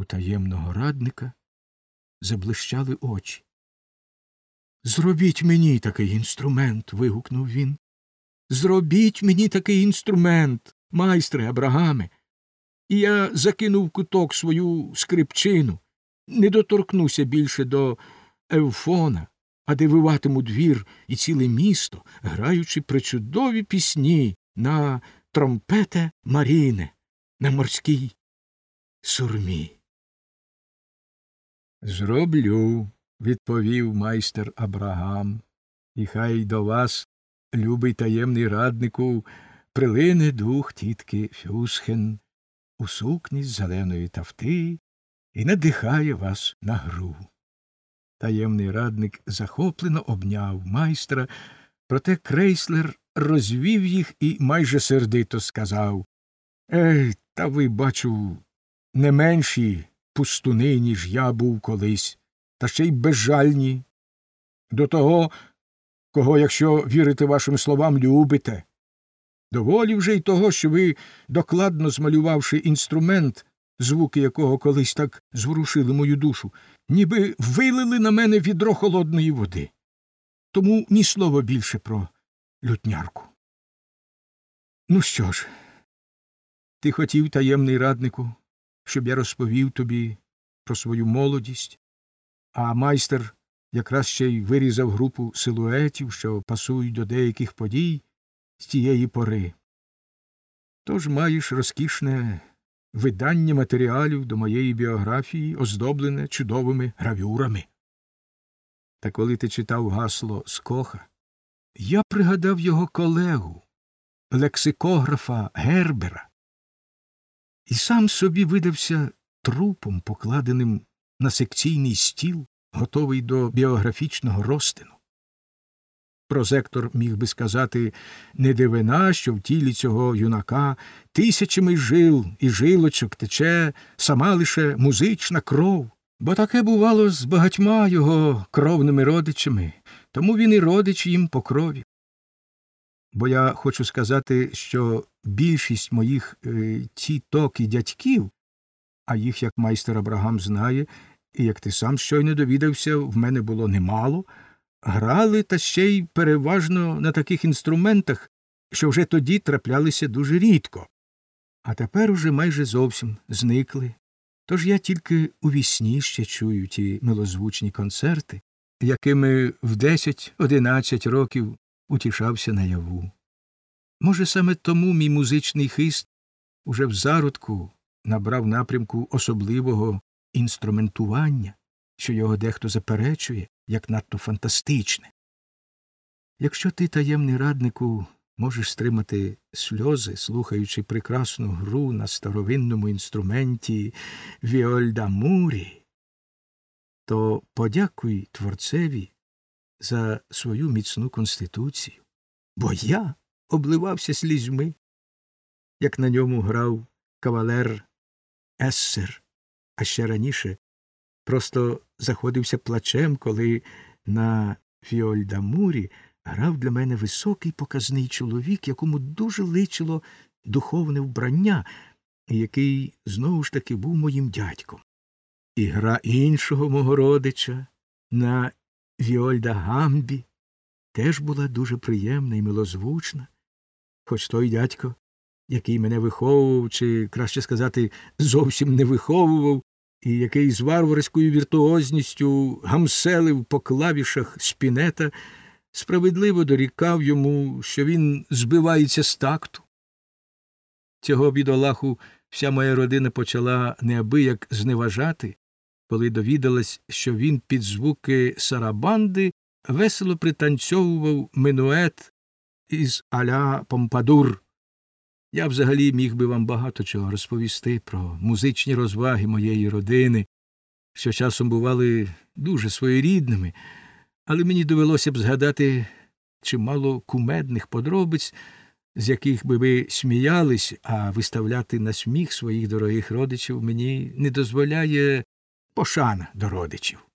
У таємного радника заблищали очі. Зробіть мені такий інструмент. вигукнув він. Зробіть мені такий інструмент, майстре Абрагаме. І я закинув куток свою скрипчину, не доторкнуся більше до Евфона, а дививатиму двір і ціле місто, граючи причудові пісні на тромпете Маріне, на морській сурмі. Зроблю, відповів майстер Абрагам, і хай до вас, любий таємний раднику, прилине дух тітки Фюсхен у сукні з зеленої тафти і надихає вас на гру. Таємний радник захоплено обняв майстра, проте крейслер розвів їх і майже сердито сказав Ей, та ви, бачу, не менші пустуни, ніж я був колись, та ще й безжальні. До того, кого, якщо вірити вашим словам, любите. Доволі вже й того, що ви, докладно змалювавши інструмент, звуки якого колись так зворушили мою душу, ніби вилили на мене відро холодної води. Тому ні слова більше про лютнярку. Ну що ж, ти хотів, таємний раднику, щоб я розповів тобі про свою молодість, а майстер якраз ще й вирізав групу силуетів, що пасують до деяких подій з тієї пори. Тож маєш розкішне видання матеріалів до моєї біографії, оздоблене чудовими гравюрами. Та коли ти читав гасло Скоха, я пригадав його колегу, лексикографа Гербера, і сам собі видався трупом, покладеним на секційний стіл, готовий до біографічного розтину. Прозектор міг би сказати не дивина, що в тілі цього юнака тисячами жил і жилочок тече сама лише музична кров, бо таке бувало з багатьма його кровними родичами, тому він і родич їм по крові. Бо я хочу сказати, що більшість моїх е, тіток і дядьків, а їх, як майстер Абрагам знає, і як ти сам щойно довідався, в мене було немало, грали та ще й переважно на таких інструментах, що вже тоді траплялися дуже рідко, а тепер уже майже зовсім зникли. Тож я тільки у вісні ще чую ті милозвучні концерти, якими в десять одинадцять років утішався наяву. Може, саме тому мій музичний хист уже в зародку набрав напрямку особливого інструментування, що його дехто заперечує, як надто фантастичне. Якщо ти, таємний раднику, можеш стримати сльози, слухаючи прекрасну гру на старовинному інструменті Віольдамурі, то подякуй творцеві за свою міцну конституцію, бо я обливався слізьми, як на ньому грав кавалер Ессер, а ще раніше просто заходився плачем, коли на Фіольдамурі грав для мене високий показний чоловік, якому дуже личило духовне вбрання, який знову ж таки був моїм дядьком. І гра іншого мого родича на Віольда Гамбі теж була дуже приємна і милозвучна, хоч той дядько, який мене виховував, чи, краще сказати, зовсім не виховував, і який з варварською віртуозністю гамселив по клавішах спінета, справедливо дорікав йому, що він збивається з такту. Цього бідолаху вся моя родина почала неабияк зневажати, коли довідалась, що він під звуки сарабанди весело пританцьовував минует із аля Помпадур. Я взагалі міг би вам багато чого розповісти про музичні розваги моєї родини, що часом бували дуже своєрідними, але мені довелося б згадати чимало кумедних подробиць, з яких би ви сміялись, а виставляти на сміх своїх дорогих родичів мені не дозволяє пошана до родичів.